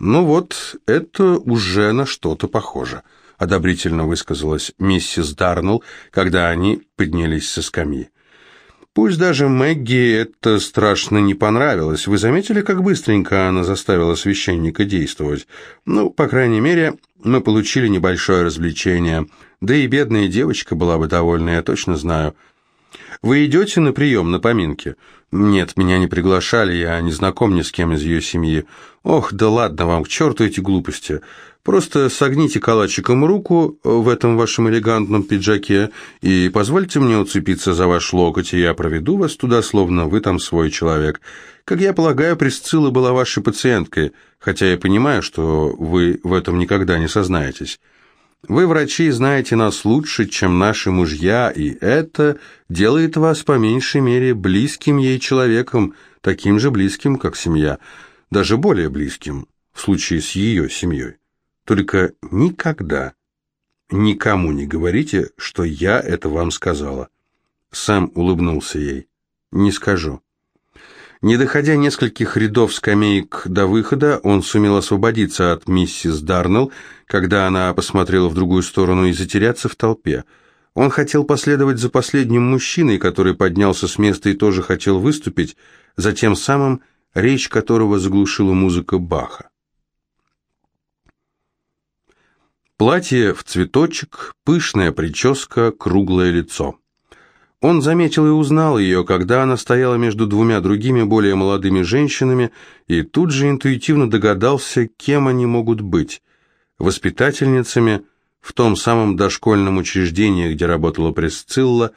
«Ну вот, это уже на что-то похоже», — одобрительно высказалась миссис Дарнелл, когда они поднялись со скамьи. Пусть даже Мэгги это страшно не понравилось. Вы заметили, как быстренько она заставила священника действовать? Ну, по крайней мере, мы получили небольшое развлечение. Да и бедная девочка была бы довольна, я точно знаю. Вы идете на прием, на поминки? Нет, меня не приглашали, я не знаком ни с кем из ее семьи. Ох, да ладно вам, к черту эти глупости. Просто согните калачиком руку в этом вашем элегантном пиджаке и позвольте мне уцепиться за ваш локоть, и я проведу вас туда, словно вы там свой человек. Как я полагаю, Присцилла была вашей пациенткой, хотя я понимаю, что вы в этом никогда не сознаетесь. Вы, врачи, знаете нас лучше, чем наши мужья, и это делает вас, по меньшей мере, близким ей человеком, таким же близким, как семья, даже более близким, в случае с ее семьей. Только никогда, никому не говорите, что я это вам сказала. Сам улыбнулся ей. Не скажу. Не доходя нескольких рядов скамеек до выхода, он сумел освободиться от миссис Дарнелл, когда она посмотрела в другую сторону и затеряться в толпе. Он хотел последовать за последним мужчиной, который поднялся с места и тоже хотел выступить, за тем самым, речь которого заглушила музыка Баха. Платье в цветочек, пышная прическа, круглое лицо. Он заметил и узнал ее, когда она стояла между двумя другими более молодыми женщинами, и тут же интуитивно догадался, кем они могут быть. Воспитательницами в том самом дошкольном учреждении, где работала Пресцилла,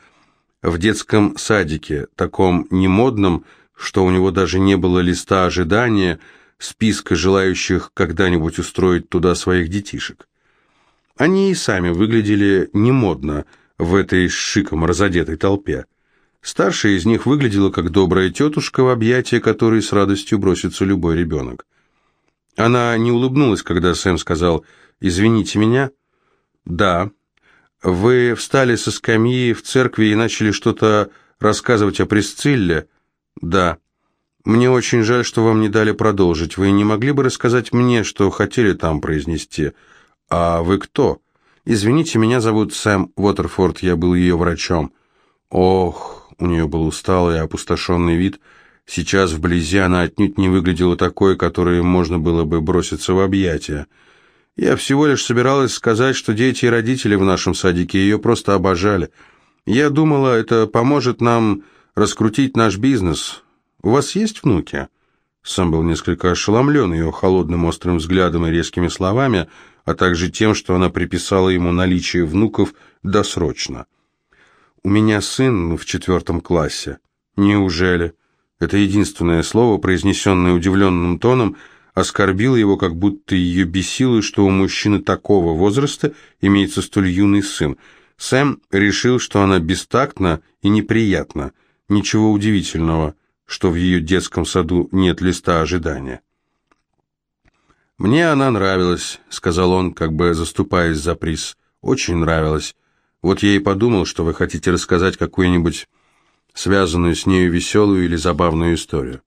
в детском садике, таком немодном, что у него даже не было листа ожидания, списка желающих когда-нибудь устроить туда своих детишек. Они и сами выглядели немодно – в этой шиком разодетой толпе. Старшая из них выглядела как добрая тетушка, в объятия которой с радостью бросится любой ребенок. Она не улыбнулась, когда Сэм сказал «Извините меня». «Да». «Вы встали со скамьи в церкви и начали что-то рассказывать о Пресцилле?» «Да». «Мне очень жаль, что вам не дали продолжить. Вы не могли бы рассказать мне, что хотели там произнести?» «А вы кто?» «Извините, меня зовут Сэм Уотерфорд, я был ее врачом». Ох, у нее был усталый и опустошенный вид. Сейчас вблизи она отнюдь не выглядела такой, которой можно было бы броситься в объятия. Я всего лишь собиралась сказать, что дети и родители в нашем садике ее просто обожали. Я думала, это поможет нам раскрутить наш бизнес. У вас есть внуки?» Сам был несколько ошеломлен ее холодным острым взглядом и резкими словами, а также тем, что она приписала ему наличие внуков досрочно. «У меня сын в четвертом классе». «Неужели?» Это единственное слово, произнесенное удивленным тоном, оскорбило его, как будто ее бесило, что у мужчины такого возраста имеется столь юный сын. Сэм решил, что она бестактна и неприятна. Ничего удивительного, что в ее детском саду нет листа ожидания. «Мне она нравилась», — сказал он, как бы заступаясь за приз. «Очень нравилась. Вот я и подумал, что вы хотите рассказать какую-нибудь связанную с нею веселую или забавную историю».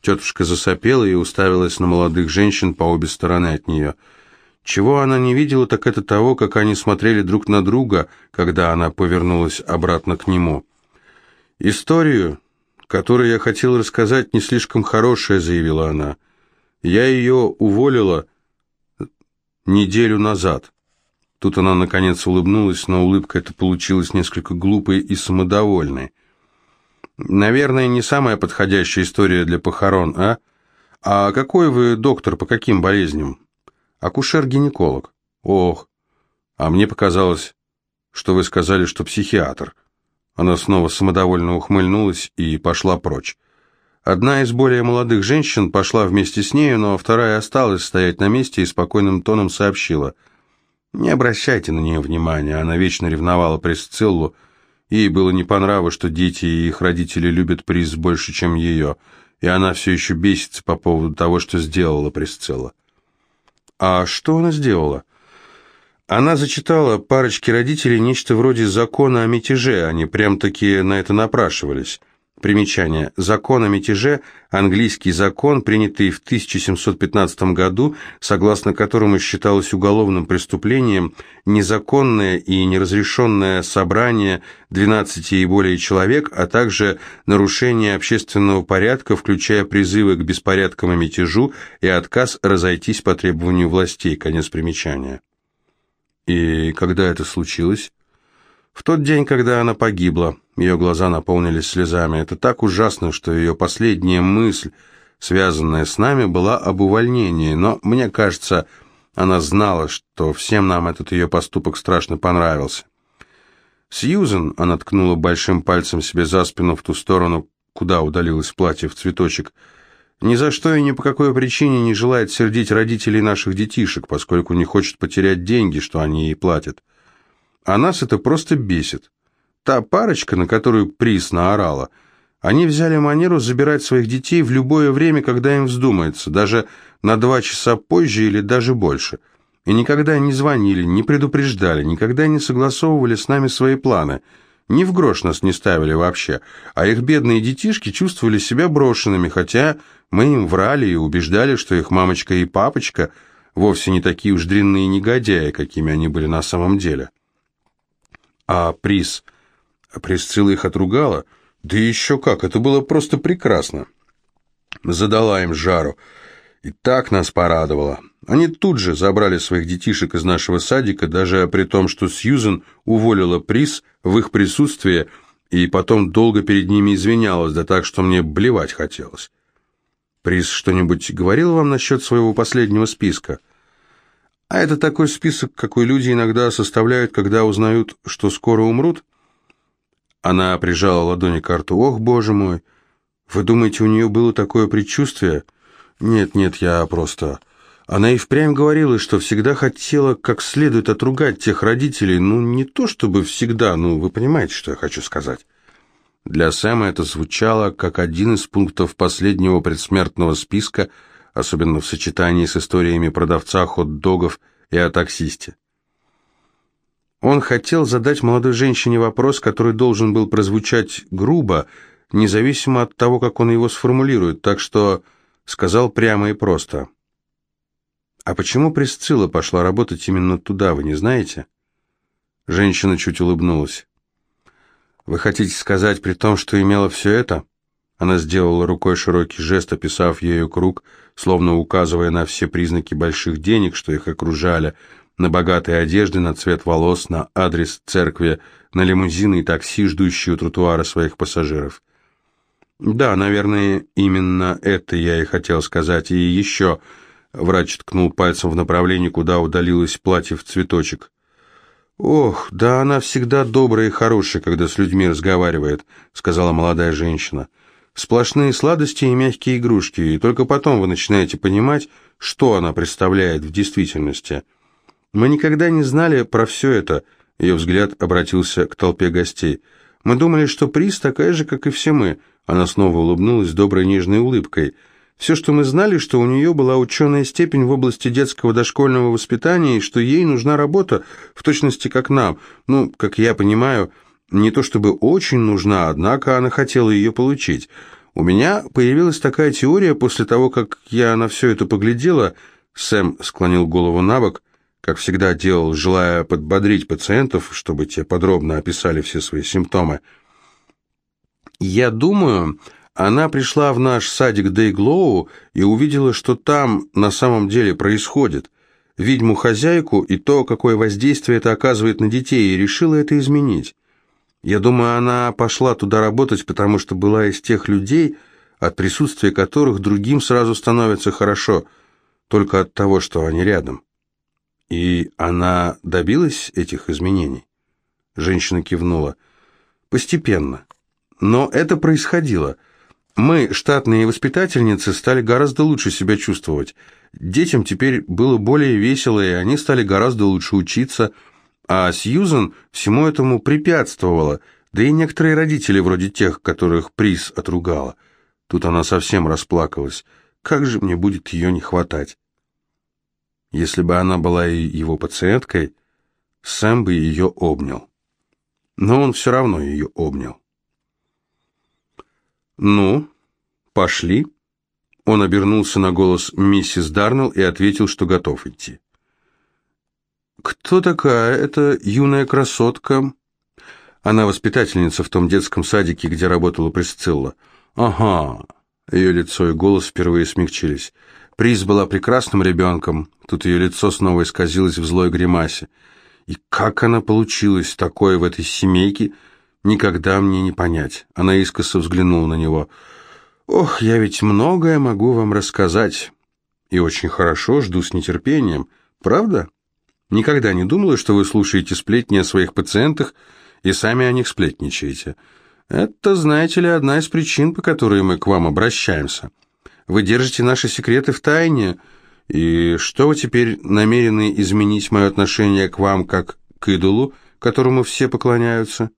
Тетушка засопела и уставилась на молодых женщин по обе стороны от нее. Чего она не видела, так это того, как они смотрели друг на друга, когда она повернулась обратно к нему. «Историю, которую я хотел рассказать, не слишком хорошая», — заявила она. Я ее уволила неделю назад. Тут она, наконец, улыбнулась, но улыбка эта получилась несколько глупой и самодовольной. Наверное, не самая подходящая история для похорон, а? А какой вы доктор, по каким болезням? Акушер-гинеколог. Ох, а мне показалось, что вы сказали, что психиатр. Она снова самодовольно ухмыльнулась и пошла прочь. Одна из более молодых женщин пошла вместе с нею, но вторая осталась стоять на месте и спокойным тоном сообщила. «Не обращайте на нее внимания, она вечно ревновала Пресциллу. Ей было не по нраву, что дети и их родители любят приз больше, чем ее, и она все еще бесится по поводу того, что сделала Пресцилла». «А что она сделала?» Она зачитала парочке родителей нечто вроде закона о мятеже, они прям-таки на это напрашивались. Примечание. Закон о мятеже – английский закон, принятый в 1715 году, согласно которому считалось уголовным преступлением незаконное и неразрешенное собрание 12 и более человек, а также нарушение общественного порядка, включая призывы к беспорядкам и мятежу и отказ разойтись по требованию властей. Конец примечания. И когда это случилось? В тот день, когда она погибла, ее глаза наполнились слезами. Это так ужасно, что ее последняя мысль, связанная с нами, была об увольнении. Но, мне кажется, она знала, что всем нам этот ее поступок страшно понравился. Сьюзен, она ткнула большим пальцем себе за спину в ту сторону, куда удалилось платье в цветочек, ни за что и ни по какой причине не желает сердить родителей наших детишек, поскольку не хочет потерять деньги, что они ей платят. А нас это просто бесит. Та парочка, на которую приз наорала, они взяли манеру забирать своих детей в любое время, когда им вздумается, даже на два часа позже или даже больше. И никогда не звонили, не предупреждали, никогда не согласовывали с нами свои планы. Ни в грош нас не ставили вообще, а их бедные детишки чувствовали себя брошенными, хотя мы им врали и убеждали, что их мамочка и папочка вовсе не такие уж дрянные негодяи, какими они были на самом деле. А приз... А Присцилла их отругала? Да еще как, это было просто прекрасно. Задала им жару. И так нас порадовало. Они тут же забрали своих детишек из нашего садика, даже при том, что Сьюзен уволила приз в их присутствии и потом долго перед ними извинялась, да так, что мне блевать хотелось. Приз что-нибудь говорил вам насчет своего последнего списка? А это такой список, какой люди иногда составляют, когда узнают, что скоро умрут? Она прижала ладони к рту. Ох, боже мой! Вы думаете, у нее было такое предчувствие? Нет, нет, я просто... Она и впрямь говорила, что всегда хотела как следует отругать тех родителей. Ну, не то чтобы всегда, ну, вы понимаете, что я хочу сказать. Для Сэма это звучало как один из пунктов последнего предсмертного списка – особенно в сочетании с историями продавца хот-догов и о таксисте. Он хотел задать молодой женщине вопрос, который должен был прозвучать грубо, независимо от того, как он его сформулирует, так что сказал прямо и просто. «А почему Присцилла пошла работать именно туда, вы не знаете?» Женщина чуть улыбнулась. «Вы хотите сказать, при том, что имела все это?» Она сделала рукой широкий жест, описав ею круг, словно указывая на все признаки больших денег, что их окружали, на богатые одежды, на цвет волос, на адрес церкви, на лимузины и такси, ждущие у тротуара своих пассажиров. «Да, наверное, именно это я и хотел сказать. И еще...» Врач ткнул пальцем в направлении, куда удалилось платье в цветочек. «Ох, да она всегда добрая и хорошая, когда с людьми разговаривает», — сказала молодая женщина. Сплошные сладости и мягкие игрушки, и только потом вы начинаете понимать, что она представляет в действительности. Мы никогда не знали про все это, ее взгляд обратился к толпе гостей. Мы думали, что приз такая же, как и все мы. Она снова улыбнулась доброй нежной улыбкой. Все, что мы знали, что у нее была ученая степень в области детского дошкольного воспитания, и что ей нужна работа, в точности как нам. Ну, как я понимаю, не то чтобы очень нужна, однако она хотела ее получить. У меня появилась такая теория после того, как я на все это поглядела. Сэм склонил голову на бок, как всегда делал, желая подбодрить пациентов, чтобы те подробно описали все свои симптомы. Я думаю, она пришла в наш садик Дейглоу и увидела, что там на самом деле происходит. Ведьму-хозяйку и то, какое воздействие это оказывает на детей, и решила это изменить. Я думаю, она пошла туда работать, потому что была из тех людей, от присутствия которых другим сразу становится хорошо, только от того, что они рядом. И она добилась этих изменений? Женщина кивнула. Постепенно. Но это происходило. Мы, штатные воспитательницы, стали гораздо лучше себя чувствовать. Детям теперь было более весело, и они стали гораздо лучше учиться, а Сьюзен всему этому препятствовала, да и некоторые родители, вроде тех, которых приз отругала. Тут она совсем расплакалась. Как же мне будет ее не хватать? Если бы она была и его пациенткой, Сэм бы ее обнял. Но он все равно ее обнял. «Ну, пошли». Он обернулся на голос миссис Дарнелл и ответил, что готов идти. «Кто такая эта юная красотка?» Она воспитательница в том детском садике, где работала Присцилла. «Ага». Ее лицо и голос впервые смягчились. Приз была прекрасным ребенком. Тут ее лицо снова исказилось в злой гримасе. И как она получилась такой в этой семейке, никогда мне не понять. Она искоса взглянула на него. «Ох, я ведь многое могу вам рассказать. И очень хорошо, жду с нетерпением. Правда?» Никогда не думала, что вы слушаете сплетни о своих пациентах и сами о них сплетничаете. Это, знаете ли, одна из причин, по которой мы к вам обращаемся. Вы держите наши секреты в тайне, и что вы теперь намерены изменить мое отношение к вам как к идолу, которому все поклоняются?»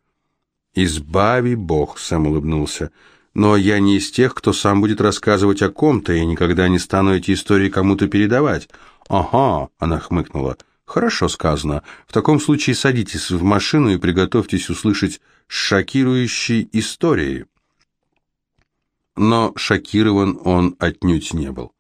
«Избави Бог», — Сэм улыбнулся. «Но я не из тех, кто сам будет рассказывать о ком-то, и никогда не стану эти истории кому-то передавать». «Ага», — она хмыкнула. «Хорошо сказано. В таком случае садитесь в машину и приготовьтесь услышать шокирующие истории». Но шокирован он отнюдь не был.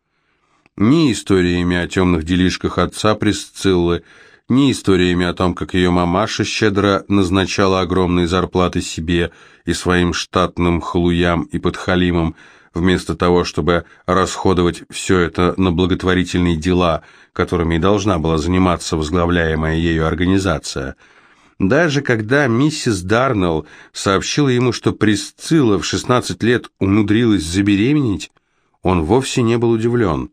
Ни историями о темных делишках отца Присциллы, ни историями о том, как ее мамаша щедро назначала огромные зарплаты себе и своим штатным халуям и подхалимам, вместо того, чтобы расходовать все это на благотворительные дела, которыми и должна была заниматься возглавляемая ею организация. Даже когда миссис Дарнелл сообщила ему, что Присцилла в 16 лет умудрилась забеременеть, он вовсе не был удивлен.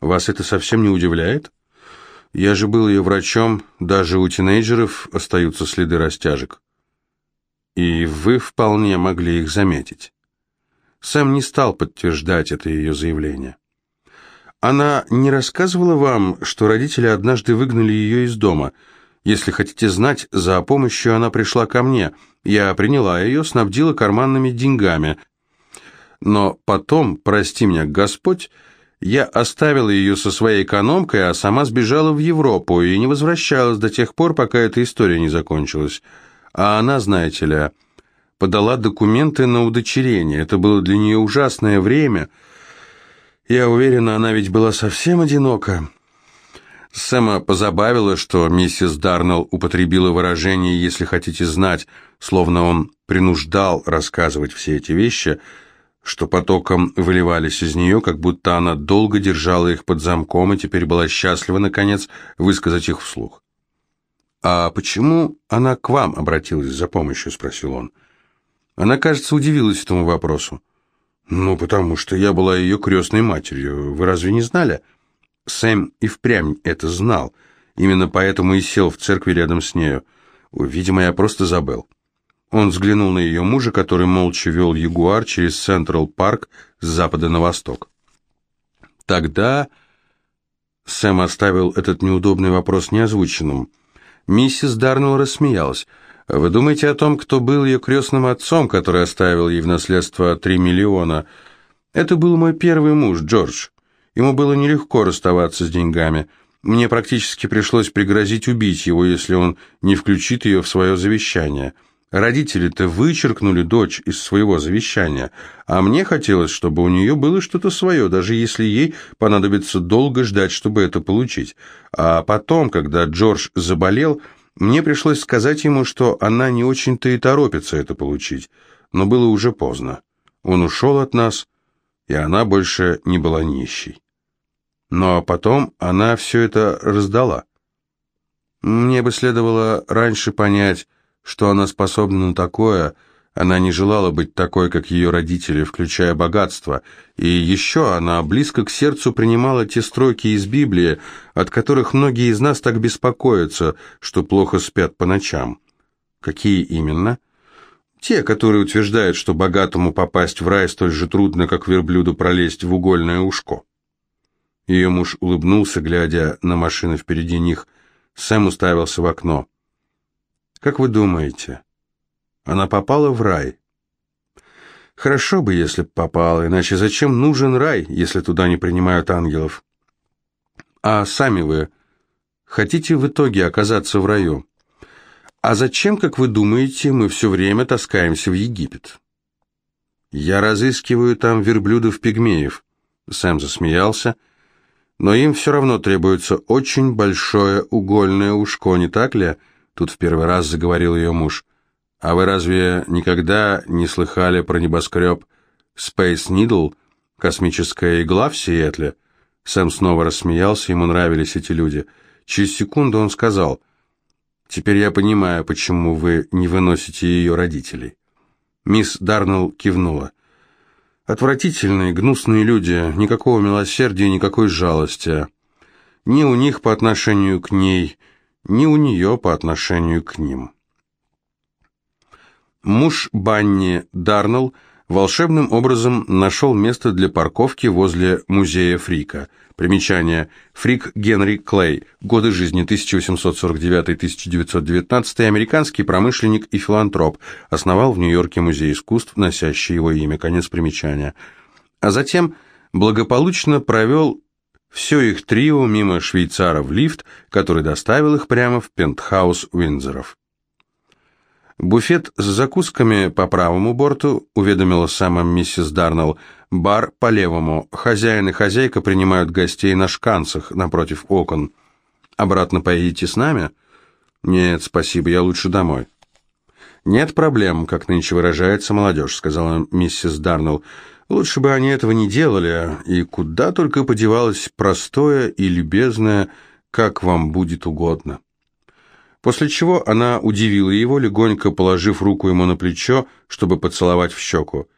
«Вас это совсем не удивляет?» «Я же был ее врачом, даже у тинейджеров остаются следы растяжек». «И вы вполне могли их заметить». Сэм не стал подтверждать это ее заявление. Она не рассказывала вам, что родители однажды выгнали ее из дома. Если хотите знать, за помощью она пришла ко мне. Я приняла ее, снабдила карманными деньгами. Но потом, прости меня, Господь, я оставила ее со своей экономкой, а сама сбежала в Европу и не возвращалась до тех пор, пока эта история не закончилась. А она, знаете ли, подала документы на удочерение. Это было для нее ужасное время. Я уверена, она ведь была совсем одинока. Сэма позабавило, что миссис Дарнелл употребила выражение «если хотите знать», словно он принуждал рассказывать все эти вещи, что потоком выливались из нее, как будто она долго держала их под замком и теперь была счастлива, наконец, высказать их вслух. «А почему она к вам обратилась за помощью?» — спросил он. — она, кажется, удивилась этому вопросу. «Ну, потому что я была ее крестной матерью. Вы разве не знали?» Сэм и впрямь это знал. Именно поэтому и сел в церкви рядом с нею. Видимо, я просто забыл. Он взглянул на ее мужа, который молча вел Ягуар через Централ Парк с запада на восток. Тогда Сэм оставил этот неудобный вопрос неозвученным. Миссис Дарнелл рассмеялась. Вы думаете о том, кто был ее крестным отцом, который оставил ей в наследство три миллиона? Это был мой первый муж, Джордж. Ему было нелегко расставаться с деньгами. Мне практически пришлось пригрозить убить его, если он не включит ее в свое завещание. Родители-то вычеркнули дочь из своего завещания, а мне хотелось, чтобы у нее было что-то свое, даже если ей понадобится долго ждать, чтобы это получить. А потом, когда Джордж заболел, мне пришлось сказать ему, что она не очень-то и торопится это получить, но было уже поздно. Он ушел от нас, и она больше не была нищей. Но потом она все это раздала. Мне бы следовало раньше понять, что она способна на такое – она не желала быть такой, как ее родители, включая богатство, и еще она близко к сердцу принимала те строки из Библии, от которых многие из нас так беспокоятся, что плохо спят по ночам. Какие именно? Те, которые утверждают, что богатому попасть в рай столь же трудно, как верблюду пролезть в угольное ушко. Ее муж улыбнулся, глядя на машины впереди них. Сэм уставился в окно. «Как вы думаете?» Она попала в рай. Хорошо бы, если б попала, иначе зачем нужен рай, если туда не принимают ангелов? А сами вы хотите в итоге оказаться в раю? А зачем, как вы думаете, мы все время таскаемся в Египет? «Я разыскиваю там верблюдов-пигмеев». Сэм засмеялся. «Но им все равно требуется очень большое угольное ушко, не так ли?» Тут в первый раз заговорил ее муж. «А вы разве никогда не слыхали про небоскреб Space Needle, космическая игла в Сиэтле?» Сэм снова рассмеялся, ему нравились эти люди. Через секунду он сказал, «Теперь я понимаю, почему вы не выносите ее родителей». Мисс Дарнелл кивнула. Отвратительные, гнусные люди, никакого милосердия, никакой жалости. Ни у них по отношению к ней, ни у нее по отношению к ним. Муж Банни Дарнелл волшебным образом нашел место для парковки возле музея Фрика. Примечание. Фрик Генри Клей. Годы жизни 1849-1919. Американский промышленник и филантроп. Основал в Нью-Йорке музей искусств, носящий его имя. Конец примечания. А затем благополучно провел все их трио мимо швейцара в лифт, который доставил их прямо в пентхаус Уинзоров. Буфет с закусками по правому борту, уведомила сама миссис Дарнелл, бар по левому. Хозяин и хозяйка принимают гостей на шканцах напротив окон. Обратно поедете с нами? Нет, спасибо, я лучше домой. Нет проблем, как нынче выражается молодежь, сказала миссис Дарнелл. Лучше бы они этого не делали, и куда только подевалось простое и любезное, как вам будет угодно. После чего она удивила его, легонько положив руку ему на плечо, чтобы поцеловать в щеку.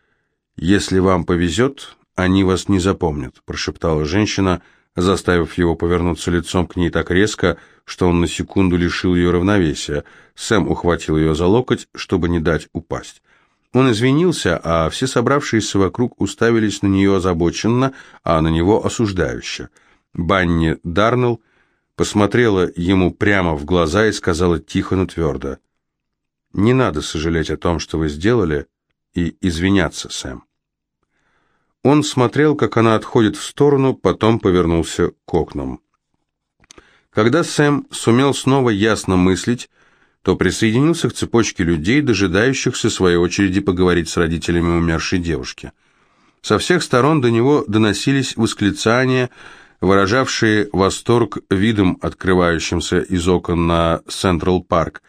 «Если вам повезет, они вас не запомнят», – прошептала женщина, заставив его повернуться лицом к ней так резко, что он на секунду лишил ее равновесия. Сэм ухватил ее за локоть, чтобы не дать упасть. Он извинился, а все собравшиеся вокруг уставились на нее озабоченно, а на него осуждающе. Банни Дарнелл посмотрела ему прямо в глаза и сказала тихо, но твердо, «Не надо сожалеть о том, что вы сделали, и извиняться, Сэм». Он смотрел, как она отходит в сторону, потом повернулся к окнам. Когда Сэм сумел снова ясно мыслить, то присоединился к цепочке людей, дожидающихся своей очереди поговорить с родителями умершей девушки. Со всех сторон до него доносились восклицания – выражавшие восторг видом, открывающимся из окон на Централ Парк.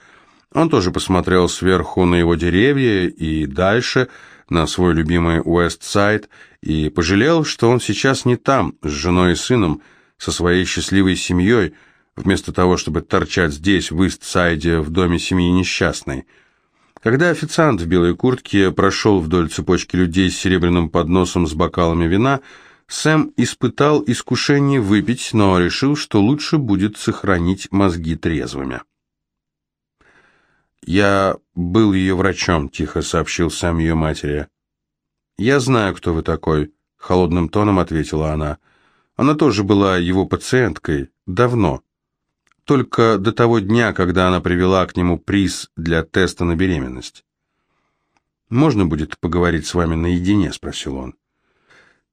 Он тоже посмотрел сверху на его деревья и дальше на свой любимый Уэст-Сайд и пожалел, что он сейчас не там, с женой и сыном, со своей счастливой семьей, вместо того, чтобы торчать здесь, в Ист-Сайде, в доме семьи несчастной. Когда официант в белой куртке прошел вдоль цепочки людей с серебряным подносом с бокалами вина, Сэм испытал искушение выпить, но решил, что лучше будет сохранить мозги трезвыми. «Я был ее врачом», — тихо сообщил Сэм ее матери. «Я знаю, кто вы такой», — холодным тоном ответила она. «Она тоже была его пациенткой. Давно. Только до того дня, когда она привела к нему приз для теста на беременность». «Можно будет поговорить с вами наедине?» — спросил он.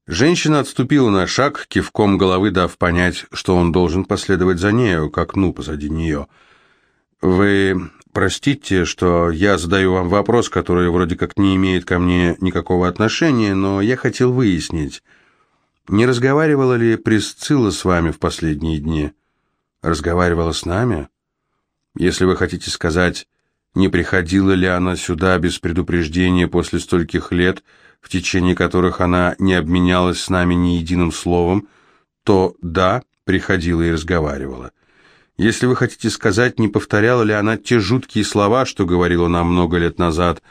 Женщина отступила на шаг, кивком головы дав понять, что он должен последовать за нею, к окну позади нее. «Вы простите, что я задаю вам вопрос, который вроде как не имеет ко мне никакого отношения, но я хотел выяснить, не разговаривала ли Присцилла с вами в последние дни?» «Разговаривала с нами?» «Если вы хотите сказать, не приходила ли она сюда без предупреждения после стольких лет», в течение которых она не обменялась с нами ни единым словом, то да, приходила и разговаривала. Если вы хотите сказать, не повторяла ли она те жуткие слова, что говорила нам много лет назад,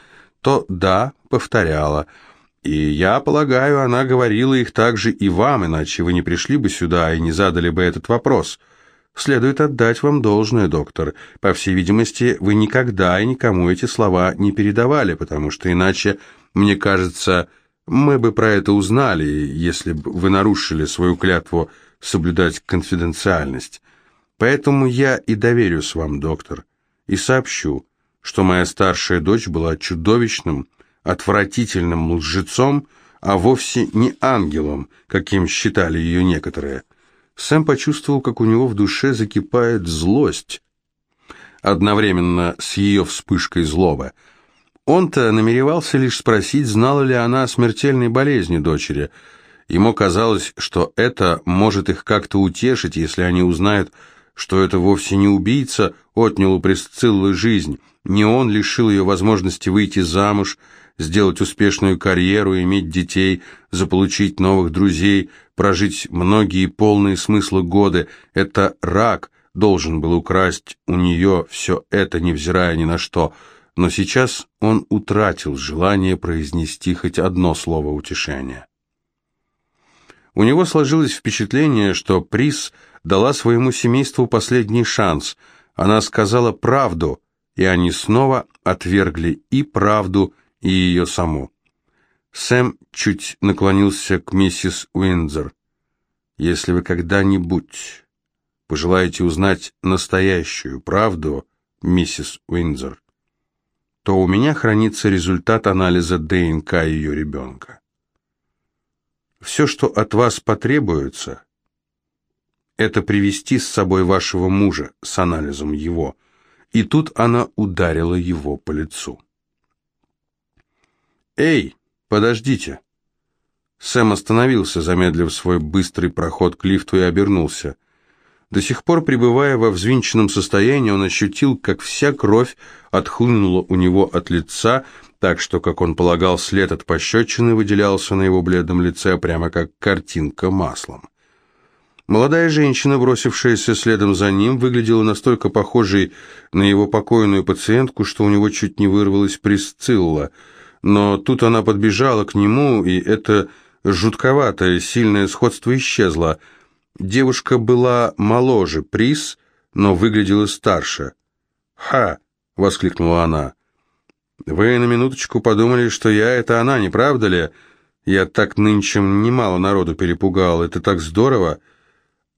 то да, повторяла. И я полагаю, она говорила их также и вам, иначе вы не пришли бы сюда и не задали бы этот вопрос. Следует отдать вам должное, доктор. По всей видимости, вы никогда и никому эти слова не передавали, потому что иначе мне кажется, мы бы про это узнали, если бы вы нарушили свою клятву соблюдать конфиденциальность. Поэтому я и доверюсь вам, доктор, и сообщу, что моя старшая дочь была чудовищным, отвратительным лжецом, а вовсе не ангелом, каким считали ее некоторые. Сэм почувствовал, как у него в душе закипает злость, одновременно с ее вспышкой злобы – Он-то намеревался лишь спросить, знала ли она о смертельной болезни дочери. Ему казалось, что это может их как-то утешить, если они узнают, что это вовсе не убийца отнял у Пресциллы жизнь, не он лишил ее возможности выйти замуж, сделать успешную карьеру, иметь детей, заполучить новых друзей, прожить многие полные смысла годы. Это рак должен был украсть у нее все это, невзирая ни на что. Но сейчас он утратил желание произнести хоть одно слово утешения. У него сложилось впечатление, что Прис дала своему семейству последний шанс. Она сказала правду, и они снова отвергли и правду, и ее саму. Сэм чуть наклонился к миссис Уиндзор. «Если вы когда-нибудь пожелаете узнать настоящую правду, миссис Уиндзор, то у меня хранится результат анализа ДНК ее ребенка. Все, что от вас потребуется, это привести с собой вашего мужа с анализом его. И тут она ударила его по лицу. «Эй, подождите!» Сэм остановился, замедлив свой быстрый проход к лифту и обернулся. До сих пор, пребывая во взвинченном состоянии, он ощутил, как вся кровь отхлынула у него от лица, так что, как он полагал, след от пощечины выделялся на его бледном лице, прямо как картинка маслом. Молодая женщина, бросившаяся следом за ним, выглядела настолько похожей на его покойную пациентку, что у него чуть не вырвалась Присцилла — но тут она подбежала к нему, и это жутковатое, сильное сходство исчезло. Девушка была моложе Прис, но выглядела старше. «Ха!» — воскликнула она. «Вы на минуточку подумали, что я — это она, не правда ли? Я так нынче немало народу перепугал, это так здорово.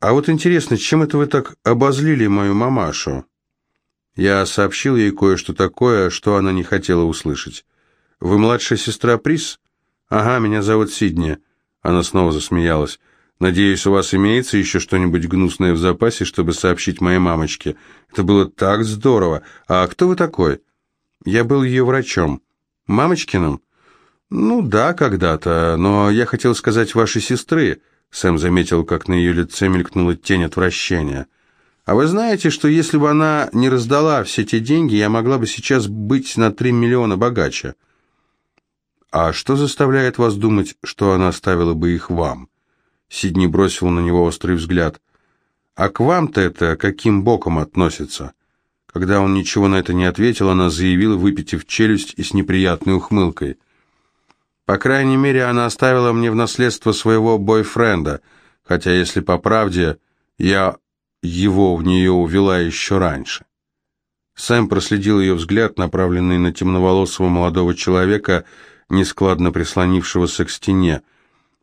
А вот интересно, чем это вы так обозлили мою мамашу?» Я сообщил ей кое-что такое, что она не хотела услышать. «Вы младшая сестра Прис?» «Ага, меня зовут Сидни». Она снова засмеялась. «Надеюсь, у вас имеется еще что-нибудь гнусное в запасе, чтобы сообщить моей мамочке. Это было так здорово. А кто вы такой?» «Я был ее врачом». «Мамочкиным?» «Ну да, когда-то, но я хотел сказать вашей сестры». Сэм заметил, как на ее лице мелькнула тень отвращения. «А вы знаете, что если бы она не раздала все те деньги, я могла бы сейчас быть на три миллиона богаче?» «А что заставляет вас думать, что она оставила бы их вам?» Сидни бросил на него острый взгляд. «А к вам-то это каким боком относится?» Когда он ничего на это не ответил, она заявила, выпитив челюсть и с неприятной ухмылкой. «По крайней мере, она оставила мне в наследство своего бойфренда, хотя, если по правде, я его в нее увела еще раньше». Сэм проследил ее взгляд, направленный на темноволосого молодого человека, нескладно прислонившегося к стене.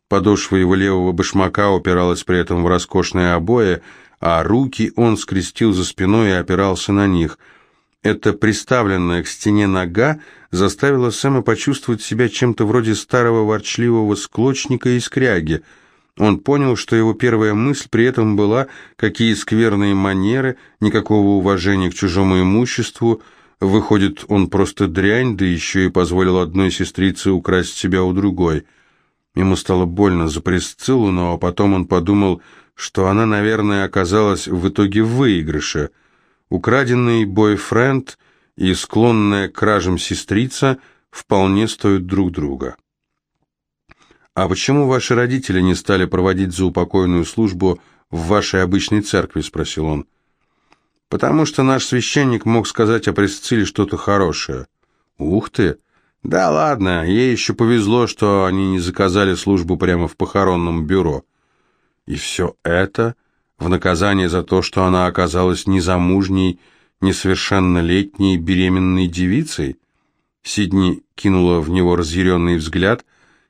Подошва его левого башмака упиралась при этом в роскошные обои, а руки он скрестил за спиной и опирался на них. Эта приставленная к стене нога заставила Сэма почувствовать себя чем-то вроде старого ворчливого склочника и скряги. Он понял, что его первая мысль при этом была, какие скверные манеры, никакого уважения к чужому имуществу – Выходит, он просто дрянь, да еще и позволил одной сестрице украсть себя у другой. Ему стало больно за Присциллу, но потом он подумал, что она, наверное, оказалась в итоге в выигрыше. Украденный бойфренд и склонная к кражам сестрица вполне стоят друг друга. «А почему ваши родители не стали проводить заупокойную службу в вашей обычной церкви?» – спросил он. Потому что наш священник мог сказать о Пресцилле что-то хорошее. Ух ты! Да ладно, ей еще повезло, что они не заказали службу прямо в похоронном бюро. И все это в наказание за то, что она оказалась незамужней, несовершеннолетней беременной девицей? Сидни кинула в него разъяренный взгляд,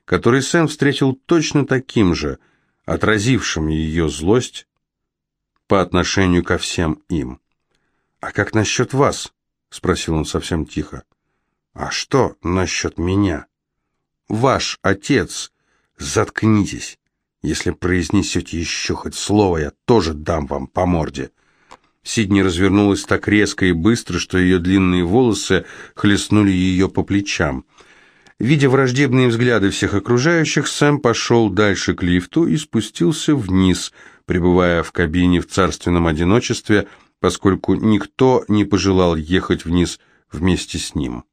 который Сэм встретил точно таким же, отразившим ее злость по отношению ко всем им. «А как насчет вас?» — спросил он совсем тихо. «А что насчет меня?» «Ваш отец! Заткнитесь! Если произнесете еще хоть слово, я тоже дам вам по морде!» Сидни развернулась так резко и быстро, что ее длинные волосы хлестнули ее по плечам. Видя враждебные взгляды всех окружающих, Сэм пошел дальше к лифту и спустился вниз, пребывая в кабине в царственном одиночестве, поскольку никто не пожелал ехать вниз вместе с ним.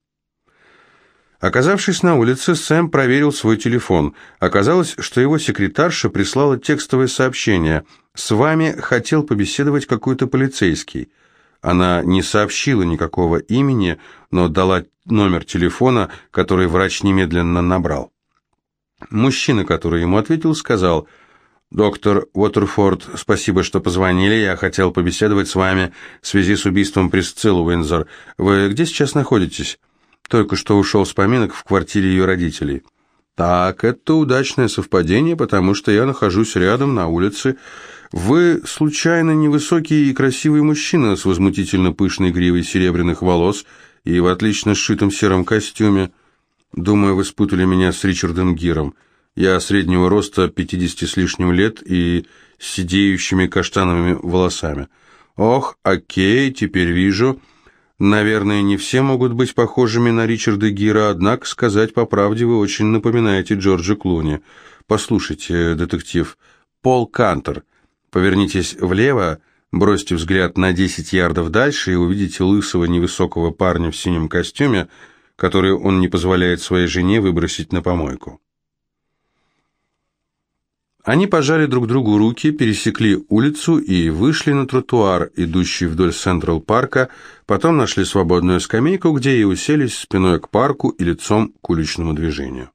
Оказавшись на улице, Сэм проверил свой телефон. Оказалось, что его секретарша прислала текстовое сообщение. «С вами хотел побеседовать какой-то полицейский». Она не сообщила никакого имени, но дала номер телефона, который врач немедленно набрал. Мужчина, который ему ответил, сказал, «Доктор Уотерфорд, спасибо, что позвонили. Я хотел побеседовать с вами в связи с убийством Присциллы Уинзор. Вы где сейчас находитесь?» Только что ушел с поминок в квартире ее родителей. Так, это удачное совпадение, потому что я нахожусь рядом на улице. Вы, случайно, невысокий и красивый мужчина с возмутительно пышной гривой серебряных волос и в отлично сшитом сером костюме. Думаю, вы спутали меня с Ричардом Гиром. Я среднего роста, 50 с лишним лет и с сидеющими каштановыми волосами. Ох, окей, теперь вижу... Наверное, не все могут быть похожими на Ричарда Гира, однако, сказать по правде, вы очень напоминаете Джорджа Клуни. Послушайте, детектив, Пол Кантер. Повернитесь влево, бросьте взгляд на 10 ярдов дальше и увидите лысого невысокого парня в синем костюме, который он не позволяет своей жене выбросить на помойку. Они пожали друг другу руки, пересекли улицу и вышли на тротуар, идущий вдоль Централ-парка, потом нашли свободную скамейку, где и уселись спиной к парку и лицом к уличному движению.